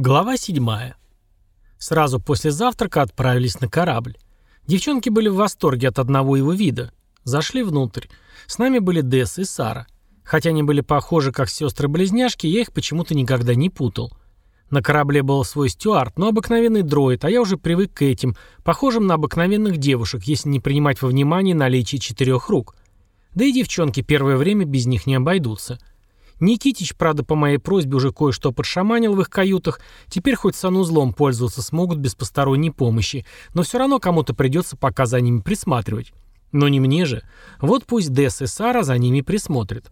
Глава 7. Сразу после завтрака отправились на корабль. Девчонки были в восторге от одного его вида. Зашли внутрь. С нами были Десс и Сара. Хотя они были похожи как сестры-близняшки, я их почему-то никогда не путал. На корабле был свой стюард, но обыкновенный дроид, а я уже привык к этим, похожим на обыкновенных девушек, если не принимать во внимание наличие четырех рук. Да и девчонки первое время без них не обойдутся. Никитич, правда, по моей просьбе уже кое-что подшаманил в их каютах, теперь хоть санузлом пользоваться смогут без посторонней помощи, но все равно кому-то придется пока за ними присматривать. Но не мне же. Вот пусть Десс и Сара за ними присмотрят.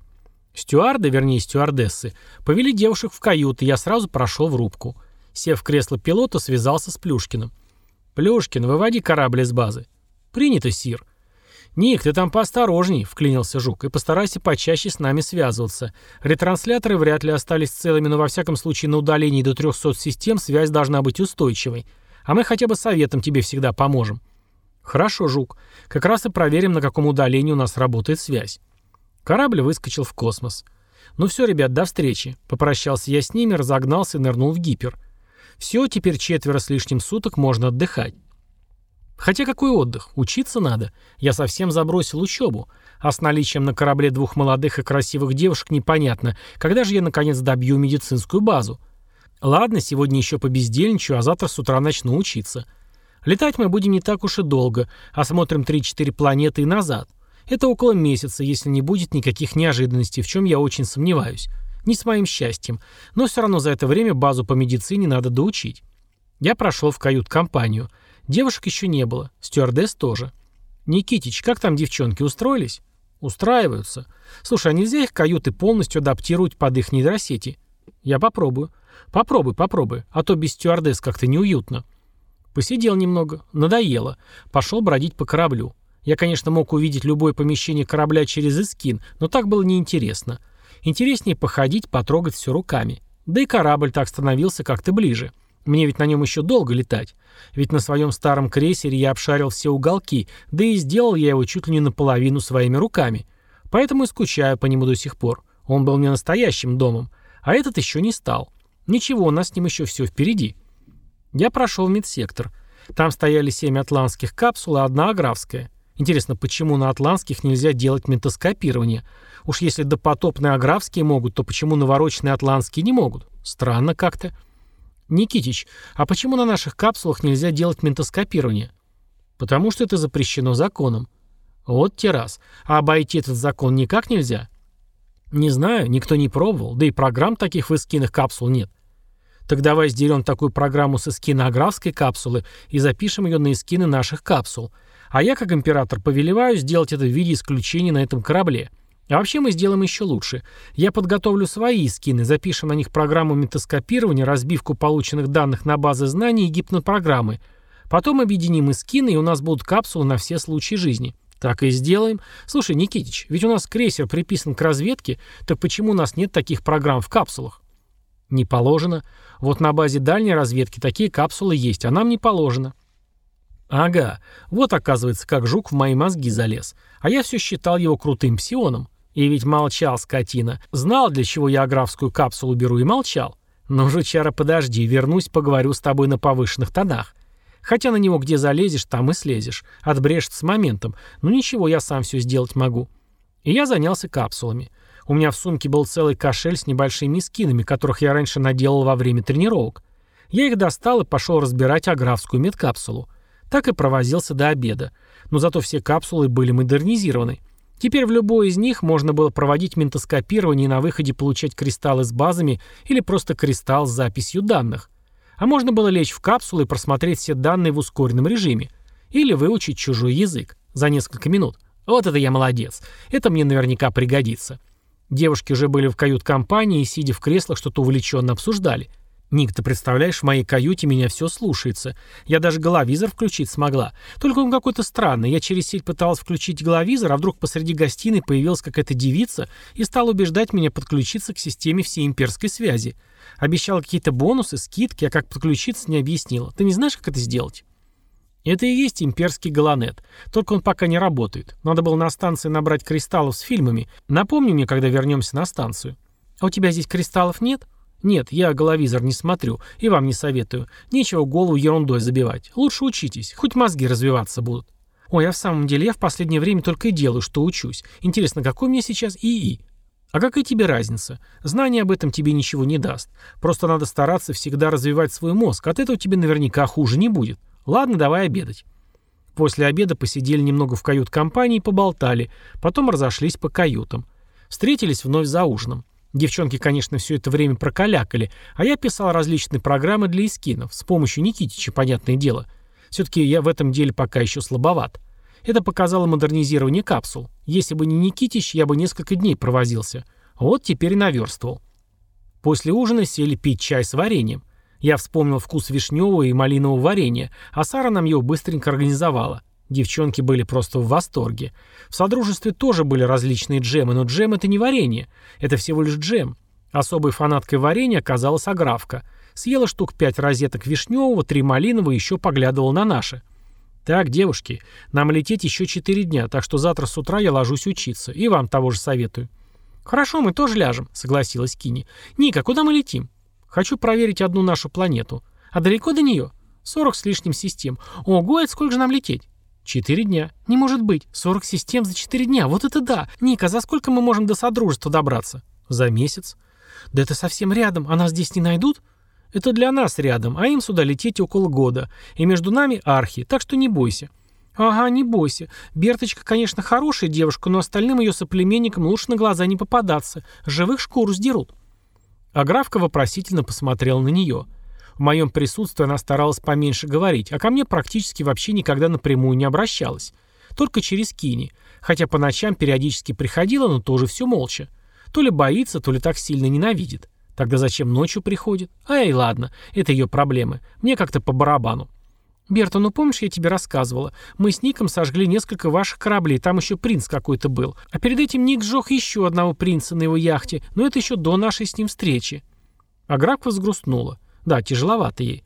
Стюарды, вернее стюардессы, повели девушек в каюты, я сразу прошел в рубку. Сев в кресло пилота, связался с Плюшкиным. «Плюшкин, выводи корабль из базы». «Принято, Сир». «Ник, ты там поосторожней», — вклинился Жук, — «и постарайся почаще с нами связываться. Ретрансляторы вряд ли остались целыми, но во всяком случае на удалении до 300 систем связь должна быть устойчивой. А мы хотя бы советом тебе всегда поможем». «Хорошо, Жук. Как раз и проверим, на каком удалении у нас работает связь». Корабль выскочил в космос. «Ну все, ребят, до встречи». Попрощался я с ними, разогнался и нырнул в гипер. «Все, теперь четверо с лишним суток можно отдыхать». Хотя какой отдых? Учиться надо. Я совсем забросил учебу. А с наличием на корабле двух молодых и красивых девушек непонятно, когда же я наконец добью медицинскую базу. Ладно, сегодня еще побездельничаю, а завтра с утра начну учиться. Летать мы будем не так уж и долго. Осмотрим 3-4 планеты и назад. Это около месяца, если не будет никаких неожиданностей, в чем я очень сомневаюсь. Не с моим счастьем. Но все равно за это время базу по медицине надо доучить. Я прошел в кают-компанию. Девушек еще не было, стюардесс тоже. «Никитич, как там девчонки, устроились?» «Устраиваются. Слушай, а нельзя их каюты полностью адаптировать под их нейросети?» «Я попробую». «Попробуй, попробуй, а то без стюардесс как-то неуютно». Посидел немного, надоело. Пошел бродить по кораблю. Я, конечно, мог увидеть любое помещение корабля через эскин, но так было неинтересно. Интереснее походить, потрогать все руками. Да и корабль так становился как-то ближе. Мне ведь на нем еще долго летать. Ведь на своем старом крейсере я обшарил все уголки, да и сделал я его чуть ли не наполовину своими руками. Поэтому и скучаю по нему до сих пор. Он был мне настоящим домом, а этот еще не стал. Ничего, у нас с ним еще все впереди. Я прошел в медсектор. Там стояли семь атлантских капсул и одна аграфская. Интересно, почему на атлантских нельзя делать ментоскопирование? Уж если допотопные аграфские могут, то почему навороченные атлантские не могут? Странно как-то. «Никитич, а почему на наших капсулах нельзя делать ментоскопирование?» «Потому что это запрещено законом». «Вот те раз. А обойти этот закон никак нельзя?» «Не знаю, никто не пробовал, да и программ таких в эскинах капсул нет». «Так давай сдерем такую программу с эскина аграфской капсулы и запишем ее на эскины наших капсул. А я, как император, повелеваю сделать это в виде исключения на этом корабле». А вообще мы сделаем еще лучше. Я подготовлю свои скины, запишем на них программу метаскопирования, разбивку полученных данных на базы знаний и гипнопрограммы. Потом объединим и скины, и у нас будут капсулы на все случаи жизни. Так и сделаем. Слушай, Никитич, ведь у нас крейсер приписан к разведке, так почему у нас нет таких программ в капсулах? Не положено. Вот на базе дальней разведки такие капсулы есть, а нам не положено. Ага, вот оказывается, как жук в мои мозги залез. А я все считал его крутым псионом. И ведь молчал, скотина. Знал, для чего я аграфскую капсулу беру, и молчал. Ну, жучара, подожди, вернусь, поговорю с тобой на повышенных тонах. Хотя на него где залезешь, там и слезешь. Отбрешет с моментом. Ну ничего, я сам все сделать могу. И я занялся капсулами. У меня в сумке был целый кошель с небольшими скинами, которых я раньше наделал во время тренировок. Я их достал и пошел разбирать аграфскую медкапсулу. Так и провозился до обеда. Но зато все капсулы были модернизированы. Теперь в любой из них можно было проводить ментоскопирование и на выходе получать кристаллы с базами или просто кристалл с записью данных. А можно было лечь в капсулу и просмотреть все данные в ускоренном режиме. Или выучить чужой язык за несколько минут. Вот это я молодец. Это мне наверняка пригодится. Девушки уже были в кают-компании и, сидя в креслах, что-то увлеченно обсуждали – «Ник, ты представляешь, в моей каюте меня все слушается. Я даже головизор включить смогла. Только он какой-то странный. Я через сеть пыталась включить головизор, а вдруг посреди гостиной появилась какая-то девица и стала убеждать меня подключиться к системе всей имперской связи. Обещала какие-то бонусы, скидки, а как подключиться не объяснила. Ты не знаешь, как это сделать?» Это и есть имперский галанет. Только он пока не работает. Надо было на станции набрать кристаллов с фильмами. Напомни мне, когда вернемся на станцию. А у тебя здесь кристаллов нет?» Нет, я головизор не смотрю и вам не советую. Нечего голову ерундой забивать. Лучше учитесь, хоть мозги развиваться будут. Ой, а в самом деле я в последнее время только и делаю, что учусь. Интересно, какой мне сейчас ИИ? А какая тебе разница? Знание об этом тебе ничего не даст. Просто надо стараться всегда развивать свой мозг. От этого тебе наверняка хуже не будет. Ладно, давай обедать. После обеда посидели немного в кают-компании и поболтали, потом разошлись по каютам. Встретились вновь за ужином. Девчонки, конечно, все это время прокалякали, а я писал различные программы для эскинов, с помощью Никитича, понятное дело. Все-таки я в этом деле пока еще слабоват. Это показало модернизирование капсул. Если бы не Никитич, я бы несколько дней провозился. Вот теперь и наверстывал. После ужина сели пить чай с вареньем. Я вспомнил вкус вишневого и малинового варенья, а Сара нам его быстренько организовала. Девчонки были просто в восторге. В Содружестве тоже были различные джемы, но джем это не варенье. Это всего лишь джем. Особой фанаткой варенья оказалась Аграфка. Съела штук пять розеток вишневого, три малинового и еще поглядывала на наши. «Так, девушки, нам лететь еще четыре дня, так что завтра с утра я ложусь учиться. И вам того же советую». «Хорошо, мы тоже ляжем», — согласилась Кини. «Ника, куда мы летим?» «Хочу проверить одну нашу планету. А далеко до нее?» «Сорок с лишним систем. Ого, это сколько же нам лететь?» «Четыре дня. Не может быть. Сорок систем за четыре дня. Вот это да! Ника, за сколько мы можем до Содружества добраться?» «За месяц». «Да это совсем рядом. А нас здесь не найдут?» Это для нас рядом, а им сюда лететь около года. И между нами архи, так что не бойся». «Ага, не бойся. Берточка, конечно, хорошая девушка, но остальным ее соплеменникам лучше на глаза не попадаться. Живых шкуру сдерут». Аграфка вопросительно посмотрела на нее. В моем присутствии она старалась поменьше говорить, а ко мне практически вообще никогда напрямую не обращалась. Только через Кини. Хотя по ночам периодически приходила, но тоже все молча. То ли боится, то ли так сильно ненавидит. Тогда зачем ночью приходит? Ай, ладно, это ее проблемы. Мне как-то по барабану. «Берта, ну помнишь, я тебе рассказывала? Мы с Ником сожгли несколько ваших кораблей, там еще принц какой-то был. А перед этим Ник сжег еще одного принца на его яхте, но это еще до нашей с ним встречи». А Граква взгрустнула. Да, тяжеловато ей.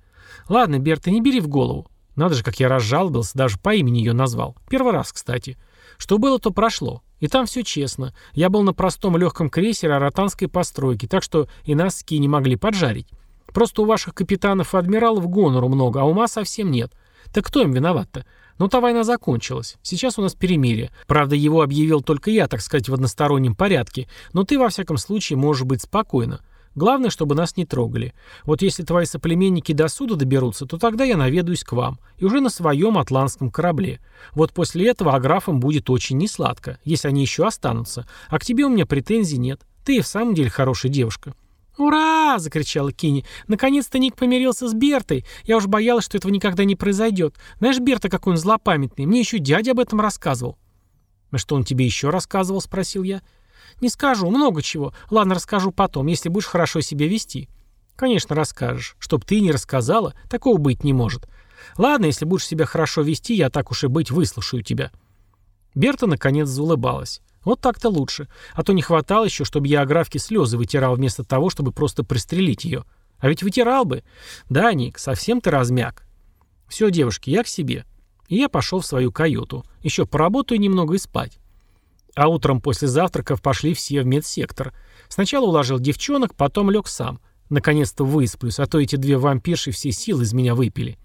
«Ладно, Берта, не бери в голову. Надо же, как я разжалобился, даже по имени ее назвал. Первый раз, кстати. Что было, то прошло. И там все честно. Я был на простом легком крейсере аратанской постройки, так что и нас не могли поджарить. Просто у ваших капитанов и адмиралов гонору много, а ума совсем нет. Так кто им виноват-то? Ну, та война закончилась. Сейчас у нас перемирие. Правда, его объявил только я, так сказать, в одностороннем порядке. Но ты, во всяком случае, можешь быть спокойна. Главное, чтобы нас не трогали. Вот если твои соплеменники до суда доберутся, то тогда я наведаюсь к вам. И уже на своем атлантском корабле. Вот после этого аграфам будет очень несладко, если они еще останутся. А к тебе у меня претензий нет. Ты и в самом деле хорошая девушка». «Ура!» — закричала Кини. «Наконец-то Ник помирился с Бертой. Я уж боялась, что этого никогда не произойдет. Знаешь, Берта, какой он злопамятный. Мне еще дядя об этом рассказывал». «А что он тебе еще рассказывал?» — спросил я. «Не скажу, много чего. Ладно, расскажу потом, если будешь хорошо себя вести». «Конечно, расскажешь. Чтоб ты не рассказала, такого быть не может. Ладно, если будешь себя хорошо вести, я так уж и быть выслушаю тебя». Берта наконец заулыбалась. Вот так-то лучше. А то не хватало еще, чтобы я о графке слезы вытирал вместо того, чтобы просто пристрелить ее. А ведь вытирал бы. Да, Ник, совсем ты размяк. Все, девушки, я к себе. И я пошел в свою каюту. Еще поработаю немного и спать. А утром после завтраков пошли все в медсектор. Сначала уложил девчонок, потом лег сам. Наконец-то высплюсь, а то эти две вампирши все силы из меня выпили.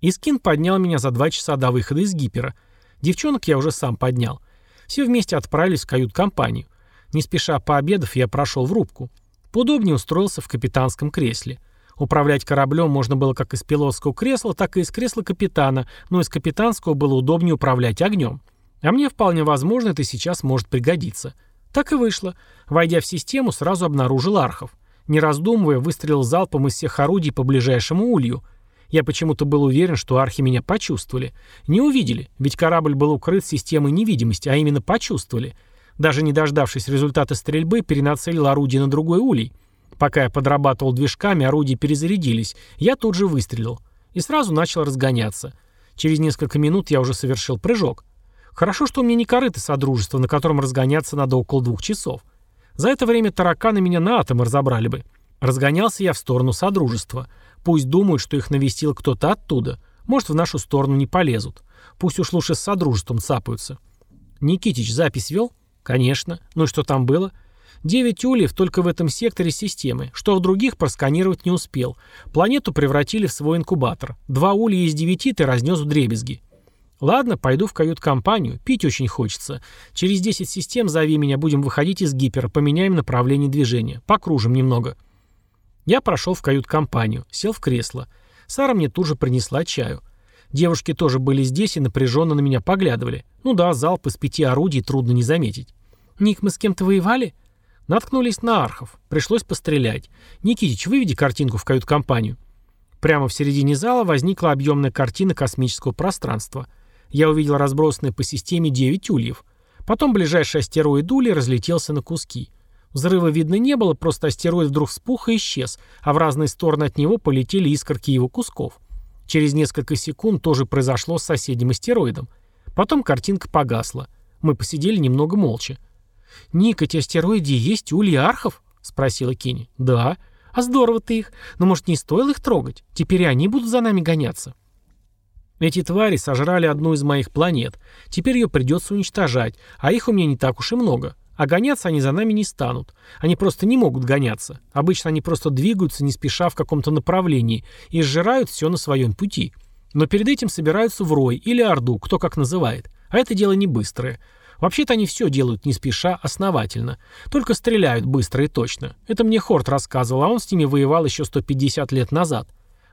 Искин поднял меня за два часа до выхода из гипера. Девчонок я уже сам поднял. Все вместе отправились в кают-компанию. Не спеша пообедав, я прошел в рубку. Поудобнее устроился в капитанском кресле. Управлять кораблем можно было как из пилотского кресла, так и из кресла капитана, но из капитанского было удобнее управлять огнем. А мне вполне возможно это сейчас может пригодиться. Так и вышло. Войдя в систему, сразу обнаружил архов. Не раздумывая, выстрелил залпом из всех орудий по ближайшему улью. Я почему-то был уверен, что архи меня почувствовали. Не увидели, ведь корабль был укрыт системой невидимости, а именно почувствовали. Даже не дождавшись результата стрельбы, перенацелил орудие на другой улей. Пока я подрабатывал движками, орудия перезарядились. Я тут же выстрелил. И сразу начал разгоняться. Через несколько минут я уже совершил прыжок. Хорошо, что у меня не корыто содружества, на котором разгоняться надо около двух часов. За это время тараканы меня на атомы разобрали бы. Разгонялся я в сторону содружества. Пусть думают, что их навестил кто-то оттуда. Может, в нашу сторону не полезут. Пусть уж лучше с содружеством цапаются. Никитич запись вел? Конечно. Ну и что там было? Девять ульев только в этом секторе системы, что в других просканировать не успел. Планету превратили в свой инкубатор. Два улья из девяти ты разнес в дребезги. Ладно, пойду в кают-компанию, пить очень хочется. Через 10 систем зови меня, будем выходить из гипера, поменяем направление движения. Покружим немного. Я прошел в кают-компанию, сел в кресло. Сара мне тут же принесла чаю. Девушки тоже были здесь и напряженно на меня поглядывали. Ну да, залп из пяти орудий трудно не заметить. «Ник, мы с кем-то воевали?» Наткнулись на архов. Пришлось пострелять. «Никитич, выведи картинку в кают-компанию». Прямо в середине зала возникла объемная картина космического пространства. Я увидел разбросанные по системе 9 ульев. Потом ближайший астероид Ули разлетелся на куски. Взрыва видно не было, просто астероид вдруг вспух и исчез, а в разные стороны от него полетели искорки его кусков. Через несколько секунд тоже произошло с соседним астероидом. Потом картинка погасла. Мы посидели немного молча. «Ник, эти астероиды есть ульи архов?» — спросила Кенни. «Да. А здорово ты их. Но, может, не стоило их трогать? Теперь и они будут за нами гоняться». Эти твари сожрали одну из моих планет. Теперь ее придется уничтожать, а их у меня не так уж и много. А гоняться они за нами не станут. Они просто не могут гоняться. Обычно они просто двигаются, не спеша в каком-то направлении, и сжирают все на своем пути. Но перед этим собираются в рой или орду, кто как называет. А это дело не быстрое. Вообще-то они все делают не спеша, основательно. Только стреляют быстро и точно. Это мне Хорт рассказывал, а он с ними воевал еще 150 лет назад.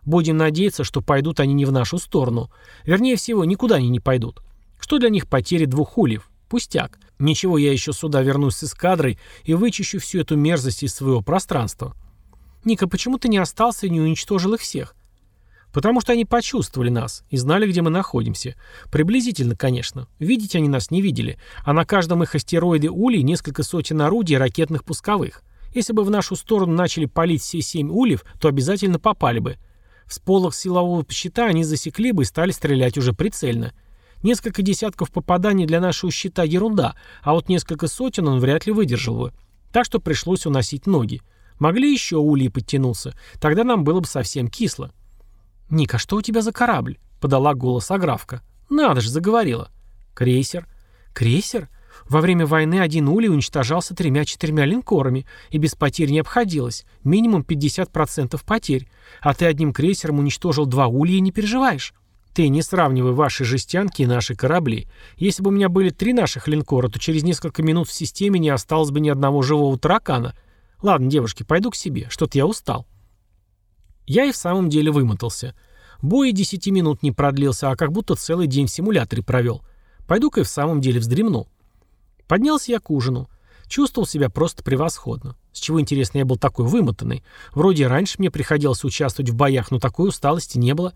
Будем надеяться, что пойдут они не в нашу сторону. Вернее всего, никуда они не пойдут. Что для них потери двух ульев? Пустяк. Ничего, я еще сюда вернусь с эскадрой и вычищу всю эту мерзость из своего пространства. Ника, почему ты не остался и не уничтожил их всех? Потому что они почувствовали нас и знали, где мы находимся. Приблизительно, конечно. Видеть они нас не видели. А на каждом их астероиде Улей несколько сотен орудий ракетных пусковых. Если бы в нашу сторону начали палить все семь ульев, то обязательно попали бы. В сполох силового щита они засекли бы и стали стрелять уже прицельно. Несколько десятков попаданий для нашего щита ерунда, а вот несколько сотен он вряд ли выдержал бы. Так что пришлось уносить ноги. Могли еще ульи подтянуться, тогда нам было бы совсем кисло. «Ника, что у тебя за корабль?» — подала голос Аграфка. «Надо же, заговорила». «Крейсер». «Крейсер? Во время войны один улей уничтожался тремя-четырьмя линкорами, и без потерь не обходилось. Минимум 50% потерь. А ты одним крейсером уничтожил два улья и не переживаешь. Ты не сравнивай ваши жестянки и наши корабли. Если бы у меня были три наших линкора, то через несколько минут в системе не осталось бы ни одного живого таракана. Ладно, девушки, пойду к себе. Что-то я устал. Я и в самом деле вымотался. Бой и десяти минут не продлился, а как будто целый день в симуляторе провел. Пойду-ка и в самом деле вздремну. Поднялся я к ужину. Чувствовал себя просто превосходно. С чего, интересно, я был такой вымотанный. Вроде раньше мне приходилось участвовать в боях, но такой усталости не было.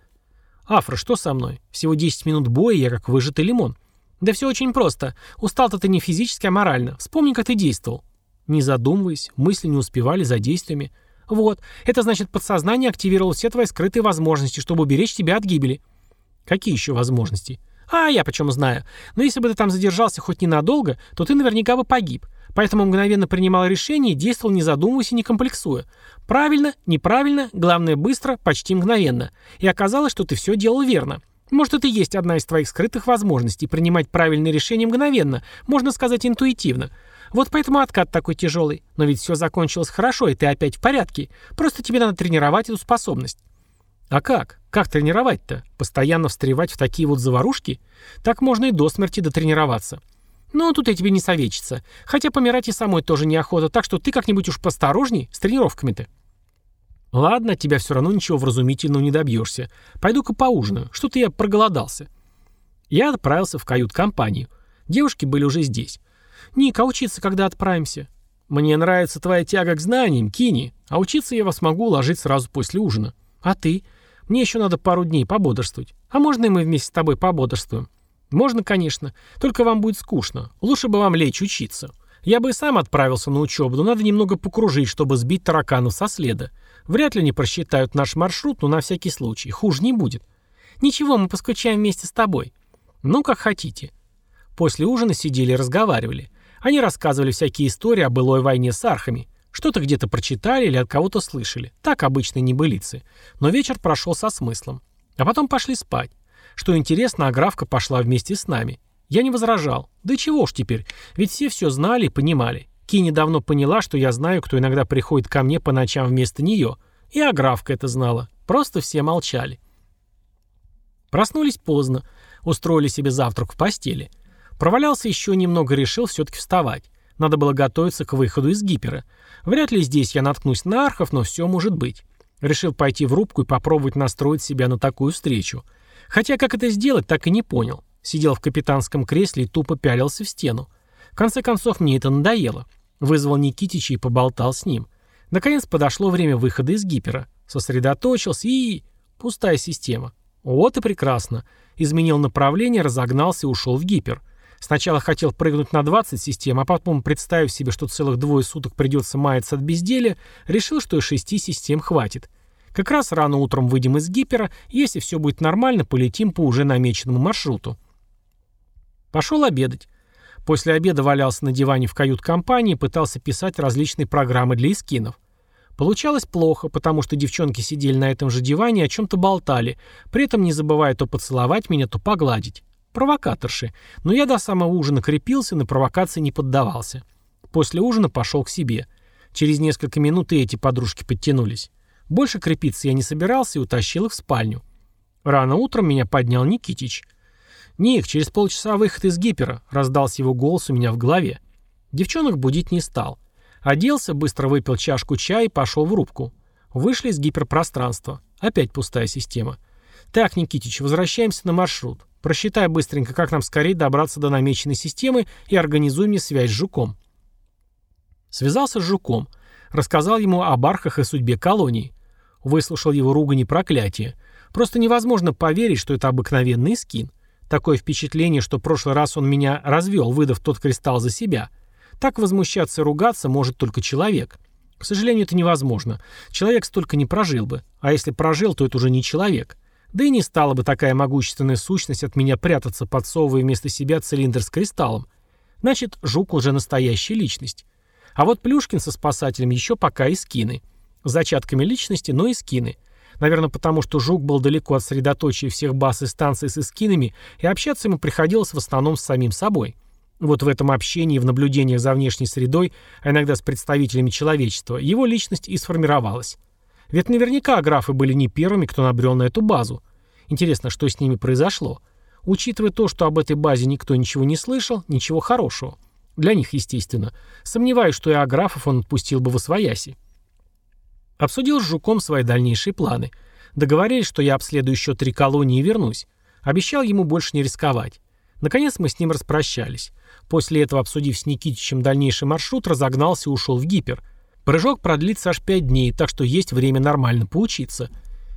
«Афра, что со мной? Всего 10 минут боя, я как выжатый лимон». «Да все очень просто. Устал-то ты не физически, а морально. Вспомни, как ты действовал». Не задумываясь, мысли не успевали за действиями. «Вот. Это значит, подсознание активировало все твои скрытые возможности, чтобы уберечь тебя от гибели». «Какие еще возможности?» «А я почем знаю. Но если бы ты там задержался хоть ненадолго, то ты наверняка бы погиб. Поэтому мгновенно принимал решение и действовал не задумываясь и не комплексуя. Правильно, неправильно, главное быстро, почти мгновенно. И оказалось, что ты все делал верно. Может, это и есть одна из твоих скрытых возможностей принимать правильные решения мгновенно, можно сказать интуитивно. Вот поэтому откат такой тяжелый. Но ведь все закончилось хорошо, и ты опять в порядке. Просто тебе надо тренировать эту способность. А как? Как тренировать-то? Постоянно встревать в такие вот заварушки? Так можно и до смерти дотренироваться. Ну, тут я тебе не советчица. Хотя помирать и самой тоже неохота, так что ты как-нибудь уж посторожней с тренировками-то. Ладно, тебя все равно ничего вразумительного не добьешься. Пойду-ка поужинаю. Что-то я проголодался. Я отправился в кают-компанию. Девушки были уже здесь. «Ник, а учиться когда отправимся?» «Мне нравится твоя тяга к знаниям, Кини, а учиться я вас могу уложить сразу после ужина». «А ты?» «Мне еще надо пару дней пободрствовать. А можно и мы вместе с тобой пободрствуем?» «Можно, конечно. Только вам будет скучно. Лучше бы вам лечь учиться. Я бы и сам отправился на учебу, но надо немного покружить, чтобы сбить тараканов со следа. Вряд ли они просчитают наш маршрут, но на всякий случай. Хуже не будет. Ничего, мы поскучаем вместе с тобой. Ну, как хотите». После ужина сидели и разговаривали. Они рассказывали всякие истории о былой войне с архами. Что-то где-то прочитали или от кого-то слышали. Так обычно небылицы. Но вечер прошел со смыслом. А потом пошли спать. Что интересно, Аграфка пошла вместе с нами. Я не возражал. Да чего уж теперь, ведь все все знали и понимали. Кини давно поняла, что я знаю, кто иногда приходит ко мне по ночам вместо нее. И Аграфка это знала. Просто все молчали. Проснулись поздно. Устроили себе завтрак в постели. Провалялся еще немного, решил все-таки вставать. Надо было готовиться к выходу из гипера. Вряд ли здесь я наткнусь на архов, но все может быть. Решил пойти в рубку и попробовать настроить себя на такую встречу. Хотя как это сделать, так и не понял. Сидел в капитанском кресле и тупо пялился в стену. В конце концов, мне это надоело. Вызвал Никитича и поболтал с ним. Наконец подошло время выхода из гипера. Сосредоточился и... Пустая система. Вот и прекрасно. Изменил направление, разогнался и ушел в гипер. Сначала хотел прыгнуть на 20 систем, а потом, представив себе, что целых двое суток придется маяться от безделия, решил, что и 6 систем хватит. Как раз рано утром выйдем из гипера, если все будет нормально, полетим по уже намеченному маршруту. Пошел обедать. После обеда валялся на диване в кают-компании и пытался писать различные программы для эскинов. Получалось плохо, потому что девчонки сидели на этом же диване и о чем-то болтали, при этом не забывая то поцеловать меня, то погладить. Провокаторши. Но я до самого ужина крепился, на провокации не поддавался. После ужина пошел к себе. Через несколько минут и эти подружки подтянулись. Больше крепиться я не собирался и утащил их в спальню. Рано утром меня поднял Никитич. «Ник, через полчаса выход из гипера», — раздался его голос у меня в голове. Девчонок будить не стал. Оделся, быстро выпил чашку чая и пошел в рубку. Вышли из гиперпространства. Опять пустая система. «Так, Никитич, возвращаемся на маршрут. Просчитай быстренько, как нам скорее добраться до намеченной системы и организуй мне связь с Жуком». Связался с Жуком. Рассказал ему об архах и судьбе колонии. Выслушал его ругань и проклятие. Просто невозможно поверить, что это обыкновенный скин. Такое впечатление, что в прошлый раз он меня развел, выдав тот кристалл за себя. Так возмущаться и ругаться может только человек. К сожалению, это невозможно. Человек столько не прожил бы. А если прожил, то это уже не человек. Да и не стала бы такая могущественная сущность от меня прятаться, подсовывая вместо себя цилиндр с кристаллом. Значит, Жук уже настоящая личность. А вот Плюшкин со спасателем еще пока и скины. Зачатками личности, но и скины. Наверное, потому что Жук был далеко от средоточия всех баз и станций с эскинами, и общаться ему приходилось в основном с самим собой. Вот в этом общении, в наблюдениях за внешней средой, а иногда с представителями человечества, его личность и сформировалась. Ведь наверняка графы были не первыми, кто набрел на эту базу. Интересно, что с ними произошло? Учитывая то, что об этой базе никто ничего не слышал, ничего хорошего. Для них, естественно. Сомневаюсь, что и аграфов он отпустил бы в освояси. Обсудил с Жуком свои дальнейшие планы. Договорились, что я обследую еще три колонии и вернусь. Обещал ему больше не рисковать. Наконец мы с ним распрощались. После этого, обсудив с Никитичем дальнейший маршрут, разогнался и ушел в гипер – Прыжок продлится аж пять дней, так что есть время нормально поучиться.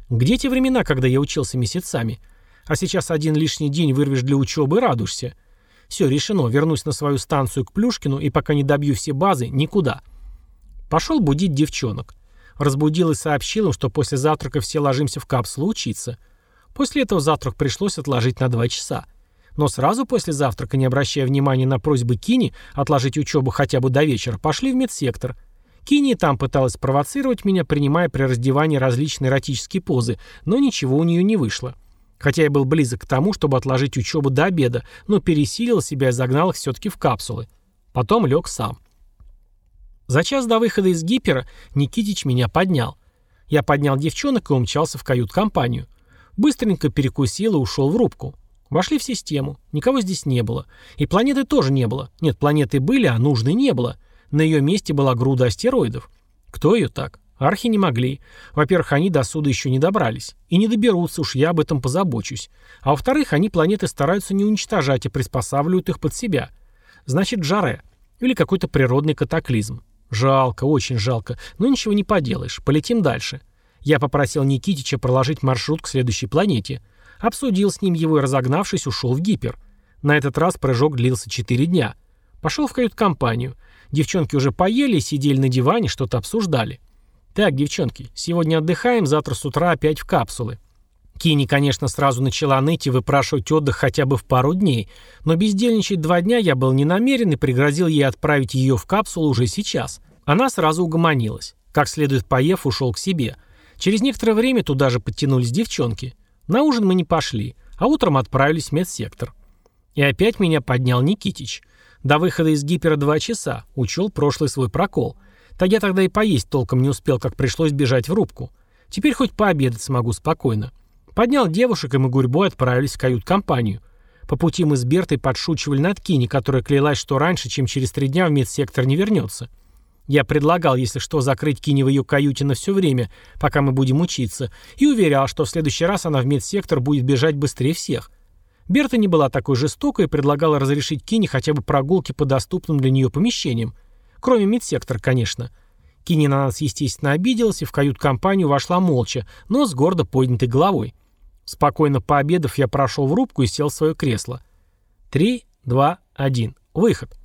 Где те времена, когда я учился месяцами? А сейчас один лишний день вырвешь для учебы и радуешься. Все, решено, вернусь на свою станцию к Плюшкину и пока не добью все базы, никуда. Пошел будить девчонок. Разбудил и сообщил им, что после завтрака все ложимся в капсулу учиться. После этого завтрак пришлось отложить на два часа. Но сразу после завтрака, не обращая внимания на просьбы Кини отложить учебу хотя бы до вечера, пошли в медсектор – Кини там пыталась провоцировать меня, принимая при раздевании различные эротические позы, но ничего у нее не вышло. Хотя я был близок к тому, чтобы отложить учебу до обеда, но пересилил себя и загнал их все-таки в капсулы. Потом лег сам. За час до выхода из гипера Никитич меня поднял. Я поднял девчонок и умчался в кают-компанию. Быстренько перекусил и ушел в рубку. Вошли в систему. Никого здесь не было. И планеты тоже не было. Нет, планеты были, а нужной не было. На ее месте была груда астероидов. Кто ее так? Архи не могли. Во-первых, они до суда еще не добрались. И не доберутся, уж я об этом позабочусь. А во-вторых, они планеты стараются не уничтожать, а приспосабливают их под себя. Значит, жаре. Или какой-то природный катаклизм. Жалко, очень жалко. Но ничего не поделаешь. Полетим дальше. Я попросил Никитича проложить маршрут к следующей планете. Обсудил с ним его и, разогнавшись, ушел в гипер. На этот раз прыжок длился 4 дня. Пошел в кают-компанию. Девчонки уже поели и сидели на диване, что-то обсуждали. «Так, девчонки, сегодня отдыхаем, завтра с утра опять в капсулы». Кини, конечно, сразу начала ныть и выпрашивать отдых хотя бы в пару дней, но бездельничать два дня я был не намерен и пригрозил ей отправить ее в капсулу уже сейчас. Она сразу угомонилась. Как следует поев, ушел к себе. Через некоторое время туда же подтянулись девчонки. На ужин мы не пошли, а утром отправились в медсектор. И опять меня поднял Никитич. До выхода из гипера два часа. Учел прошлый свой прокол. Так я тогда и поесть толком не успел, как пришлось бежать в рубку. Теперь хоть пообедать смогу спокойно. Поднял девушек, и мы гурьбой отправились в кают-компанию. По пути мы с Бертой подшучивали над Кини, которая клялась, что раньше, чем через три дня в медсектор не вернется. Я предлагал, если что, закрыть Кини в ее каюте на все время, пока мы будем учиться, и уверял, что в следующий раз она в медсектор будет бежать быстрее всех. Берта не была такой жестокой и предлагала разрешить Кини хотя бы прогулки по доступным для нее помещениям. Кроме медсектора, конечно. Кини на нас, естественно, обиделась и в кают-компанию вошла молча, но с гордо поднятой головой. Спокойно пообедав, я прошел в рубку и сел в свое кресло. Три, два, один. Выход.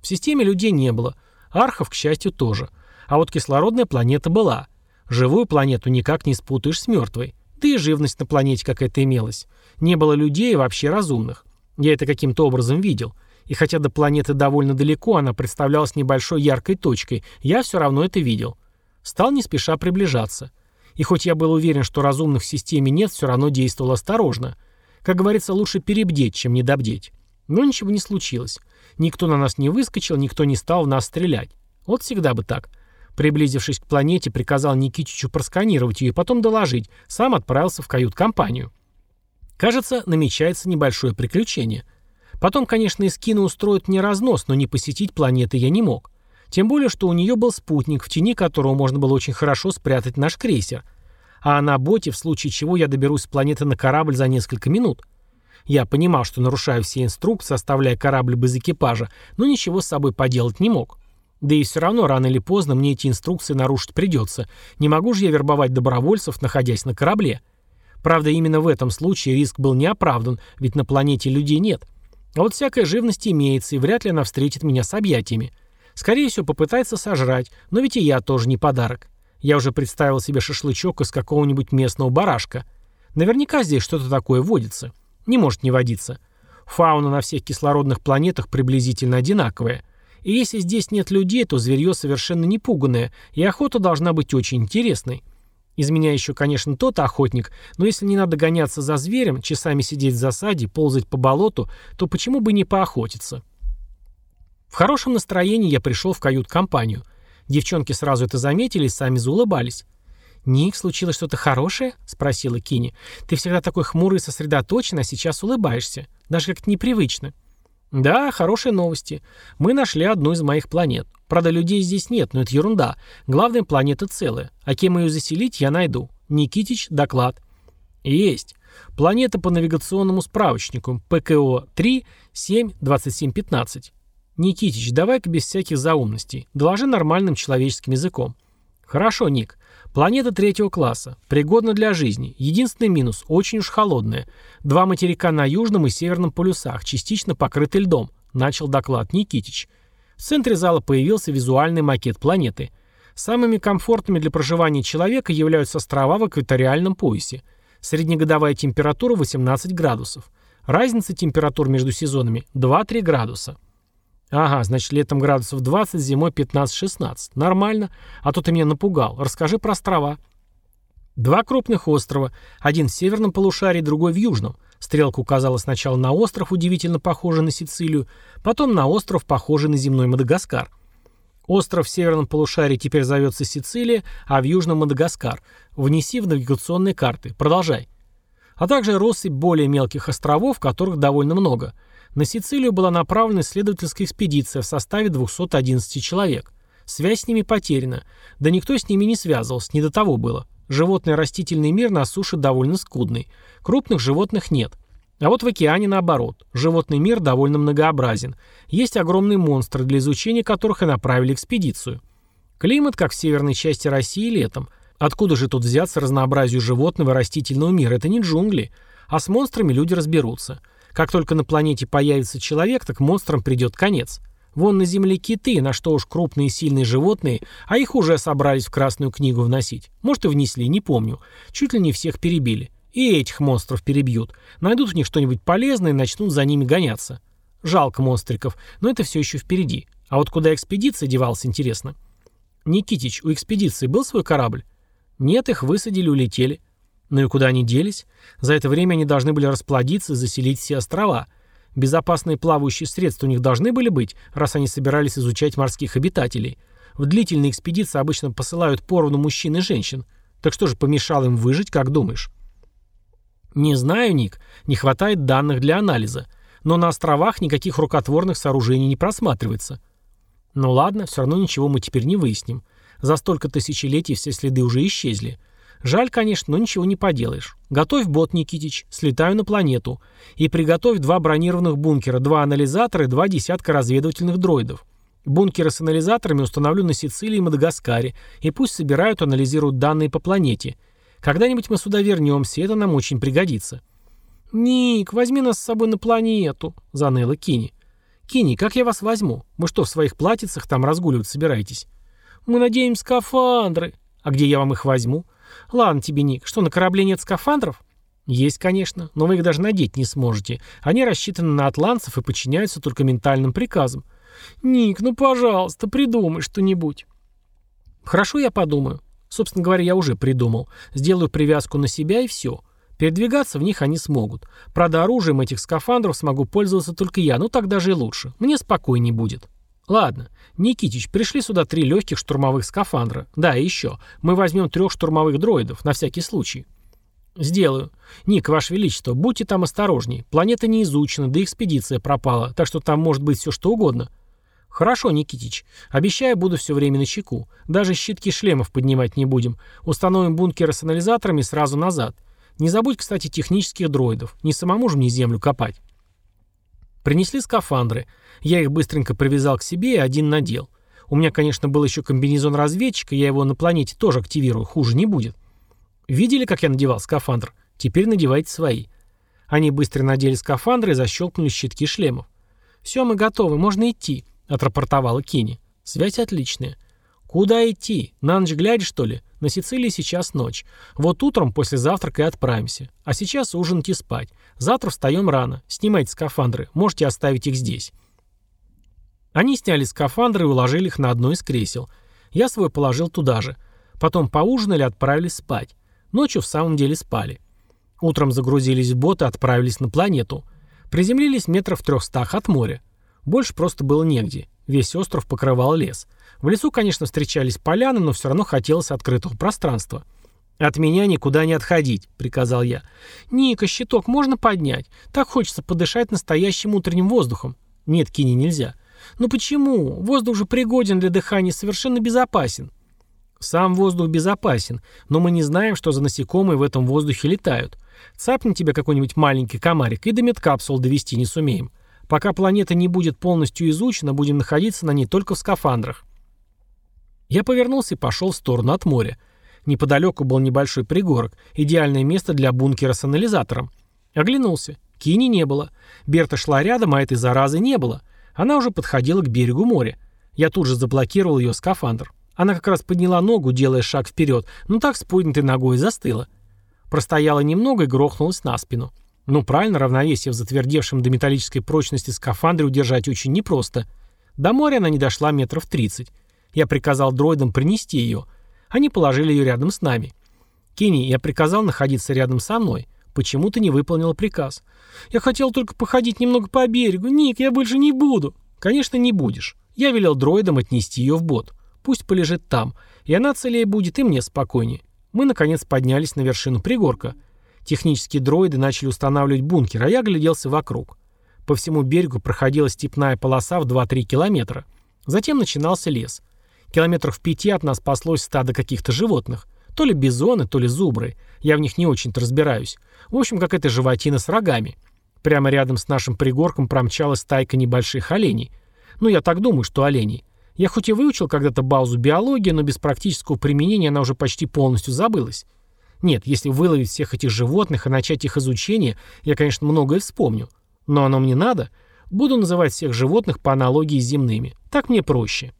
В системе людей не было. Архов, к счастью, тоже. А вот кислородная планета была. Живую планету никак не спутаешь с мертвой. Да живность на планете какая-то имелась. Не было людей вообще разумных. Я это каким-то образом видел. И хотя до планеты довольно далеко, она представлялась небольшой яркой точкой, я все равно это видел. Стал не спеша приближаться. И хоть я был уверен, что разумных в системе нет, все равно действовал осторожно. Как говорится, лучше перебдеть, чем недобдеть. Но ничего не случилось. Никто на нас не выскочил, никто не стал в нас стрелять. Вот всегда бы так. Приблизившись к планете, приказал Никитичу просканировать ее и потом доложить. Сам отправился в кают-компанию. Кажется, намечается небольшое приключение. Потом, конечно, Искина устроит мне разнос, но не посетить планеты я не мог. Тем более, что у нее был спутник, в тени которого можно было очень хорошо спрятать наш крейсер. А на боте, в случае чего я доберусь с планеты на корабль за несколько минут. Я понимал, что нарушаю все инструкции, оставляя корабль без экипажа, но ничего с собой поделать не мог. Да и все равно, рано или поздно, мне эти инструкции нарушить придется. Не могу же я вербовать добровольцев, находясь на корабле. Правда, именно в этом случае риск был неоправдан, ведь на планете людей нет. А вот всякая живность имеется, и вряд ли она встретит меня с объятиями. Скорее всего, попытается сожрать, но ведь и я тоже не подарок. Я уже представил себе шашлычок из какого-нибудь местного барашка. Наверняка здесь что-то такое водится. Не может не водиться. Фауна на всех кислородных планетах приблизительно одинаковая. И если здесь нет людей, то зверье совершенно не пуганное, и охота должна быть очень интересной. Из меня еще, конечно, тот охотник, но если не надо гоняться за зверем, часами сидеть в засаде, ползать по болоту, то почему бы не поохотиться? В хорошем настроении я пришел в кают-компанию. Девчонки сразу это заметили и сами заулыбались. «Ник, случилось что-то хорошее?» — спросила Кини. «Ты всегда такой хмурый и сосредоточен, а сейчас улыбаешься. Даже как-то непривычно». «Да, хорошие новости. Мы нашли одну из моих планет. Правда, людей здесь нет, но это ерунда. Главное, планета целая. А кем ее заселить, я найду. Никитич, доклад». «Есть. Планета по навигационному справочнику. ПКО-3, 7, 2715. Никитич, давай-ка без всяких заумностей. Доложи нормальным человеческим языком». «Хорошо, Ник. Планета третьего класса. Пригодна для жизни. Единственный минус – очень уж холодная. Два материка на южном и северном полюсах, частично покрыты льдом, начал доклад Никитич. В центре зала появился визуальный макет планеты. Самыми комфортными для проживания человека являются острова в экваториальном поясе. Среднегодовая температура 18 градусов. Разница температур между сезонами 2-3 градуса. «Ага, значит, летом градусов 20, зимой 15-16. Нормально. А то ты меня напугал. Расскажи про острова». Два крупных острова. Один в северном полушарии, другой в южном. Стрелка указала сначала на остров, удивительно похожий на Сицилию, потом на остров, похожий на земной Мадагаскар. Остров в северном полушарии теперь зовется Сицилия, а в южном Мадагаскар. Внеси в навигационные карты. Продолжай. А также россыпь более мелких островов, которых довольно много – на Сицилию была направлена исследовательская экспедиция в составе 211 человек. Связь с ними потеряна. Да никто с ними не связывался, не до того было. Животный растительный мир на суше довольно скудный. Крупных животных нет. А вот в океане наоборот. Животный мир довольно многообразен. Есть огромные монстры, для изучения которых и направили экспедицию. Климат, как в северной части России летом. Откуда же тут взяться разнообразию животного и растительного мира? Это не джунгли. А с монстрами люди разберутся. Как только на планете появится человек, так монстрам придет конец. Вон на Земле киты, на что уж крупные сильные животные, а их уже собрались в Красную книгу вносить. Может и внесли, не помню. Чуть ли не всех перебили. И этих монстров перебьют. Найдут в них что-нибудь полезное и начнут за ними гоняться. Жалко монстриков, но это все еще впереди. А вот куда экспедиция девалась, интересно. Никитич, у экспедиции был свой корабль? Нет, их высадили, улетели. Ну и куда они делись? За это время они должны были расплодиться и заселить все острова. Безопасные плавающие средства у них должны были быть, раз они собирались изучать морских обитателей. В длительные экспедиции обычно посылают поровну мужчин и женщин. Так что же помешало им выжить, как думаешь? Не знаю, Ник, не хватает данных для анализа. Но на островах никаких рукотворных сооружений не просматривается. Ну ладно, все равно ничего мы теперь не выясним. За столько тысячелетий все следы уже исчезли. Жаль, конечно, но ничего не поделаешь. Готовь бот, Никитич, слетаю на планету. И приготовь два бронированных бункера, два анализатора и два десятка разведывательных дроидов. Бункеры с анализаторами установлю на Сицилии и Мадагаскаре, и пусть собирают, анализируют данные по планете. Когда-нибудь мы сюда вернемся, и это нам очень пригодится. «Ник, возьми нас с собой на планету», — заныла Кини. «Кини, как я вас возьму? Мы что, в своих платьицах там разгуливать собираетесь?» «Мы надеем скафандры». «А где я вам их возьму?» «Ладно тебе, Ник, что, на корабле нет скафандров?» «Есть, конечно, но вы их даже надеть не сможете. Они рассчитаны на атланцев и подчиняются только ментальным приказам». «Ник, ну пожалуйста, придумай что-нибудь». «Хорошо, я подумаю. Собственно говоря, я уже придумал. Сделаю привязку на себя и все. Передвигаться в них они смогут. Правда, оружием этих скафандров смогу пользоваться только я, ну так даже и лучше. Мне спокойнее будет. Ладно, Никитич, пришли сюда три легких штурмовых скафандра. Да, и еще. Мы возьмем трех штурмовых дроидов, на всякий случай. Сделаю. Ник, Ваше Величество, будьте там осторожней. Планета не изучена, да экспедиция пропала, так что там может быть все что угодно. Хорошо, Никитич. Обещаю, буду все время на чеку. Даже щитки шлемов поднимать не будем. Установим бункеры с анализаторами сразу назад. Не забудь, кстати, технических дроидов. Не самому же мне землю копать. Принесли скафандры. Я их быстренько привязал к себе и один надел. У меня, конечно, был еще комбинезон разведчика, я его на планете тоже активирую, хуже не будет. Видели, как я надевал скафандр? Теперь надевайте свои. Они быстро надели скафандры и защелкнули щитки шлемов. «Все, мы готовы, можно идти», — отрапортовала Кенни. «Связь отличная». «Куда идти? На ночь глядь, что ли? На Сицилии сейчас ночь. Вот утром после завтрака и отправимся. А сейчас ужинать и спать. Завтра встаем рано. Снимайте скафандры. Можете оставить их здесь». Они сняли скафандры и уложили их на одно из кресел. Я свой положил туда же. Потом поужинали и отправились спать. Ночью в самом деле спали. Утром загрузились в бот и отправились на планету. Приземлились метров трехстах от моря. Больше просто было негде. Весь остров покрывал лес. В лесу, конечно, встречались поляны, но все равно хотелось открытого пространства. «От меня никуда не отходить», — приказал я. «Ника, щиток можно поднять? Так хочется подышать настоящим утренним воздухом». «Нет, Кини, нельзя». «Ну почему? Воздух же пригоден для дыхания, совершенно безопасен». «Сам воздух безопасен, но мы не знаем, что за насекомые в этом воздухе летают. Цапнет тебя какой-нибудь маленький комарик и до медкапсул довести не сумеем. Пока планета не будет полностью изучена, будем находиться на ней только в скафандрах». Я повернулся и пошел в сторону от моря. Неподалеку был небольшой пригорок, идеальное место для бункера с анализатором. Оглянулся. Кини не было. Берта шла рядом, а этой заразы не было. Она уже подходила к берегу моря. Я тут же заблокировал ее скафандр. Она как раз подняла ногу, делая шаг вперед, но так с поднятой ногой застыла. Простояла немного и грохнулась на спину. Ну правильно, равновесие в затвердевшем до металлической прочности скафандре удержать очень непросто. До моря она не дошла метров тридцать. Я приказал дроидам принести ее. Они положили ее рядом с нами. Кенни, я приказал находиться рядом со мной. Почему ты не выполнила приказ? Я хотел только походить немного по берегу. Ник, я больше не буду. Конечно, не будешь. Я велел дроидам отнести ее в бот. Пусть полежит там. И она целее будет, и мне спокойнее. Мы, наконец, поднялись на вершину пригорка. Технические дроиды начали устанавливать бункер, а я гляделся вокруг. По всему берегу проходила степная полоса в 2-3 километра. Затем начинался лес. Километров в пяти от нас паслось стадо каких-то животных. То ли бизоны, то ли зубры. Я в них не очень-то разбираюсь. В общем, какая-то животина с рогами. Прямо рядом с нашим пригорком промчалась стайка небольших оленей. Ну, я так думаю, что оленей. Я хоть и выучил когда-то баузу биологии, но без практического применения она уже почти полностью забылась. Нет, если выловить всех этих животных и начать их изучение, я, конечно, многое вспомню. Но оно мне надо. Буду называть всех животных по аналогии с земными. Так мне проще.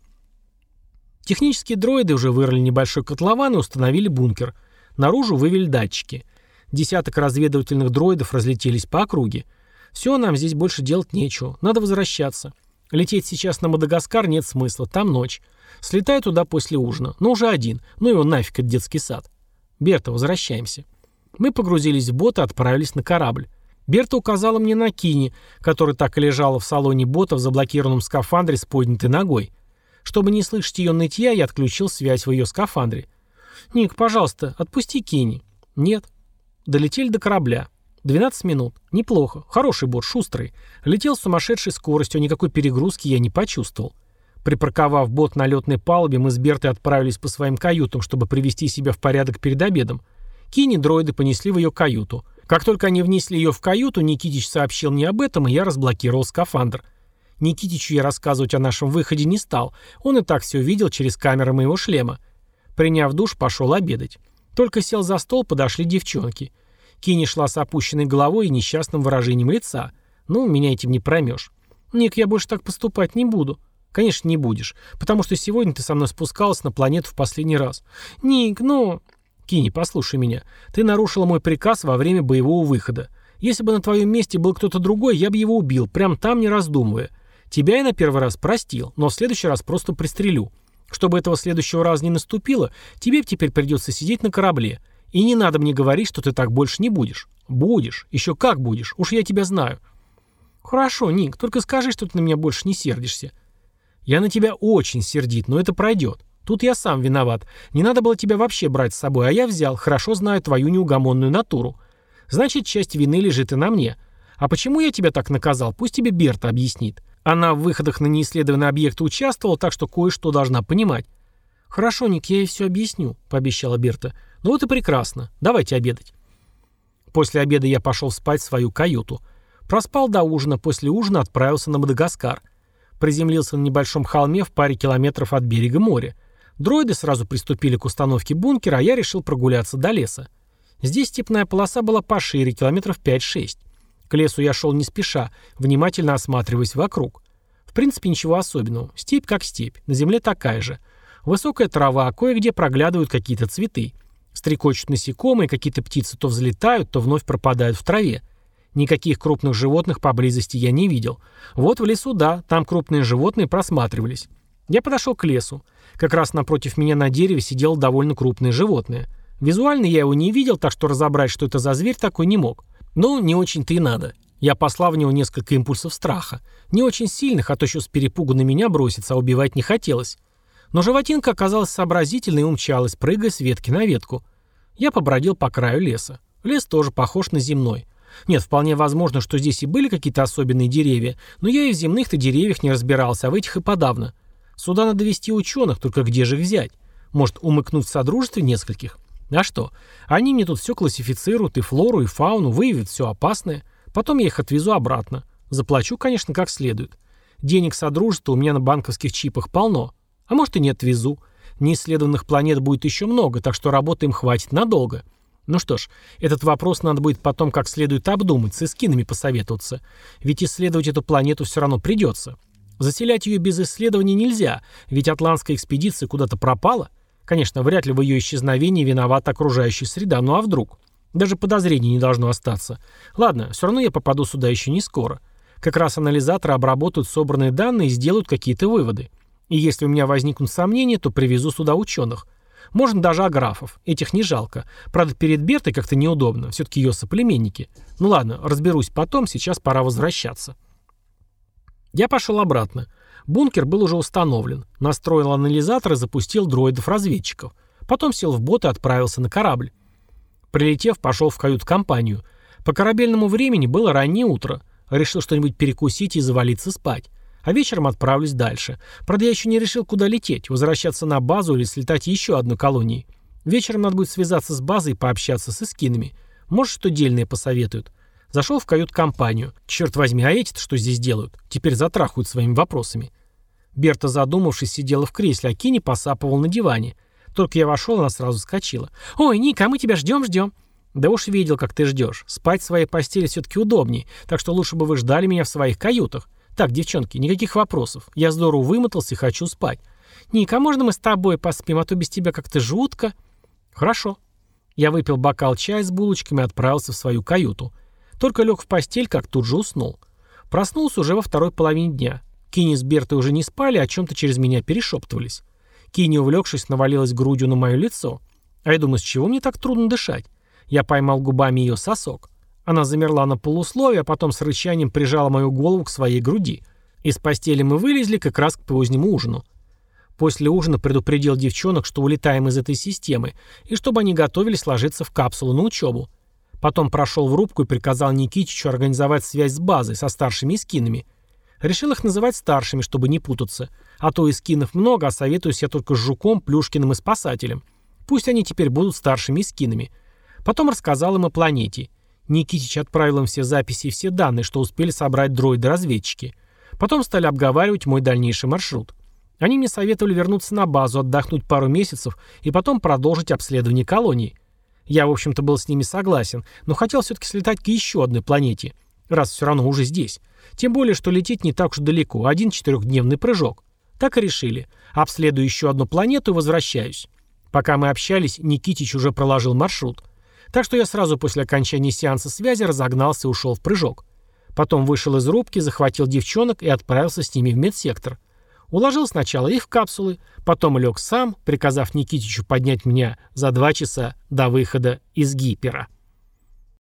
Технические дроиды уже вырыли небольшой котлован и установили бункер. Наружу вывели датчики. Десяток разведывательных дроидов разлетелись по округе. Все, нам здесь больше делать нечего. Надо возвращаться. Лететь сейчас на Мадагаскар нет смысла, там ночь. Слетаю туда после ужина, но уже один. Ну его нафиг, этот детский сад. Берта, возвращаемся. Мы погрузились в бот и отправились на корабль. Берта указала мне на Кини, которая так и лежала в салоне бота в заблокированном скафандре с поднятой ногой. Чтобы не слышать ее нытья, я отключил связь в ее скафандре. «Ник, пожалуйста, отпусти Кини». «Нет». Долетели до корабля. 12 минут. Неплохо. Хороший бот, шустрый. Летел с сумасшедшей скоростью, никакой перегрузки я не почувствовал. Припарковав бот на летной палубе, мы с Бертой отправились по своим каютам, чтобы привести себя в порядок перед обедом. Кини дроиды понесли в ее каюту. Как только они внесли ее в каюту, Никитич сообщил мне об этом, и я разблокировал скафандр. Никитичу я рассказывать о нашем выходе не стал. Он и так все видел через камеры моего шлема. Приняв душ, пошел обедать. Только сел за стол, подошли девчонки. Кини шла с опущенной головой и несчастным выражением лица. Ну, меня этим не проймешь. Ник, я больше так поступать не буду. Конечно, не будешь, потому что сегодня ты со мной спускалась на планету в последний раз. Ник, ну... Кини, послушай меня. Ты нарушила мой приказ во время боевого выхода. Если бы на твоем месте был кто-то другой, я бы его убил, прям там не раздумывая. Тебя я на первый раз простил, но в следующий раз просто пристрелю. Чтобы этого следующего раза не наступило, тебе теперь придется сидеть на корабле. И не надо мне говорить, что ты так больше не будешь. Будешь. Еще как будешь. Уж я тебя знаю. Хорошо, Ник, только скажи, что ты на меня больше не сердишься. Я на тебя очень сердит, но это пройдет. Тут я сам виноват. Не надо было тебя вообще брать с собой, а я взял, хорошо знаю твою неугомонную натуру. Значит, часть вины лежит и на мне. А почему я тебя так наказал, пусть тебе Берта объяснит. Она в выходах на неисследованные объекты участвовала, так что кое-что должна понимать. «Хорошо, Ник, я ей все объясню», — пообещала Берта. «Ну вот и прекрасно. Давайте обедать». После обеда я пошел спать в свою каюту. Проспал до ужина, после ужина отправился на Мадагаскар — Приземлился на небольшом холме в паре километров от берега моря. Дроиды сразу приступили к установке бункера, а я решил прогуляться до леса. Здесь степная полоса была пошире, километров 5-6. К лесу я шел не спеша, внимательно осматриваясь вокруг. В принципе, ничего особенного. Степь как степь, на земле такая же. Высокая трава, кое-где проглядывают какие-то цветы. Стрекочут насекомые, какие-то птицы то взлетают, то вновь пропадают в траве. Никаких крупных животных поблизости я не видел. Вот в лесу, да, там крупные животные просматривались. Я подошел к лесу. Как раз напротив меня на дереве сидело довольно крупное животное. Визуально я его не видел, так что разобрать, что это за зверь, такой не мог. Но не очень-то и надо. Я послал в него несколько импульсов страха. Не очень сильных, а то еще с перепугу на меня броситься, а убивать не хотелось. Но животинка оказалась сообразительной и умчалась, прыгая с ветки на ветку. Я побродил по краю леса. Лес тоже похож на земной. Нет, вполне возможно, что здесь и были какие-то особенные деревья, но я и в земных-то деревьях не разбирался, а в этих и подавно. Сюда надо вести ученых, только где же их взять? Может, умыкнуть в содружестве нескольких? А что? Они мне тут все классифицируют, и флору, и фауну, выявят все опасное. Потом я их отвезу обратно. Заплачу, конечно, как следует. Денег содружества у меня на банковских чипах полно. А может и не отвезу. Неисследованных планет будет еще много, так что работы им хватит надолго. Ну что ж, этот вопрос надо будет потом как следует обдумать, с эскинами посоветоваться. Ведь исследовать эту планету все равно придется. Заселять ее без исследований нельзя, ведь атлантская экспедиция куда-то пропала. Конечно, вряд ли в ее исчезновении виновата окружающая среда, ну а вдруг? Даже подозрений не должно остаться. Ладно, все равно я попаду сюда еще не скоро. Как раз анализаторы обработают собранные данные и сделают какие-то выводы. И если у меня возникнут сомнения, то привезу сюда ученых. Можно даже аграфов. Этих не жалко. Правда, перед Бертой как-то неудобно. Все-таки ее соплеменники. Ну ладно, разберусь потом, сейчас пора возвращаться. Я пошел обратно. Бункер был уже установлен. Настроил анализатор и запустил дроидов-разведчиков. Потом сел в бот и отправился на корабль. Прилетев, пошел в кают-компанию. По корабельному времени было раннее утро. Решил что-нибудь перекусить и завалиться спать. А вечером отправлюсь дальше. Правда, я еще не решил, куда лететь, возвращаться на базу или слетать еще одной колонии. Вечером надо будет связаться с базой и пообщаться с эскинами. Может, что дельное посоветуют. Зашел в кают-компанию. Черт возьми, а эти-то что здесь делают? Теперь затрахают своими вопросами. Берта, задумавшись, сидела в кресле, а Кини посапывал на диване. Только я вошел, она сразу скочила. «Ой, Ника, мы тебя ждем-ждем». «Да уж видел, как ты ждешь. Спать в своей постели все-таки удобнее, так что лучше бы вы ждали меня в своих каютах. Так, девчонки, никаких вопросов. Я здорово вымотался и хочу спать. Ника, а можно мы с тобой поспим, а то без тебя как-то жутко? Хорошо. Я выпил бокал чая с булочками и отправился в свою каюту. Только лег в постель, как тут же уснул. Проснулся уже во второй половине дня. Кини с Бертой уже не спали, о чем-то через меня перешептывались. Кини, увлекшись, навалилась грудью на мое лицо. А я думаю, с чего мне так трудно дышать? Я поймал губами ее сосок. Она замерла на полусловие, а потом с рычанием прижала мою голову к своей груди. Из постели мы вылезли как раз к позднему ужину. После ужина предупредил девчонок, что улетаем из этой системы, и чтобы они готовились ложиться в капсулу на учебу. Потом прошел в рубку и приказал Никитичу организовать связь с базой, со старшими эскинами. Решил их называть старшими, чтобы не путаться. А то эскинов много, а советуюсь я только с Жуком, Плюшкиным и Спасателем. Пусть они теперь будут старшими эскинами. Потом рассказал им о планете. Никитич отправил им все записи и все данные, что успели собрать дроиды-разведчики. Потом стали обговаривать мой дальнейший маршрут. Они мне советовали вернуться на базу, отдохнуть пару месяцев и потом продолжить обследование колонии. Я, в общем-то, был с ними согласен, но хотел все-таки слетать к еще одной планете, раз все равно уже здесь. Тем более, что лететь не так уж далеко, один четырехдневный прыжок. Так и решили. Обследую еще одну планету и возвращаюсь. Пока мы общались, Никитич уже проложил маршрут. Так что я сразу после окончания сеанса связи разогнался и ушел в прыжок. Потом вышел из рубки, захватил девчонок и отправился с ними в медсектор. Уложил сначала их в капсулы, потом лег сам, приказав Никитичу поднять меня за два часа до выхода из гипера.